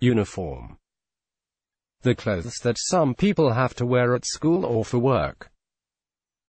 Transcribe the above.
Uniform. The clothes that some people have to wear at school or for work.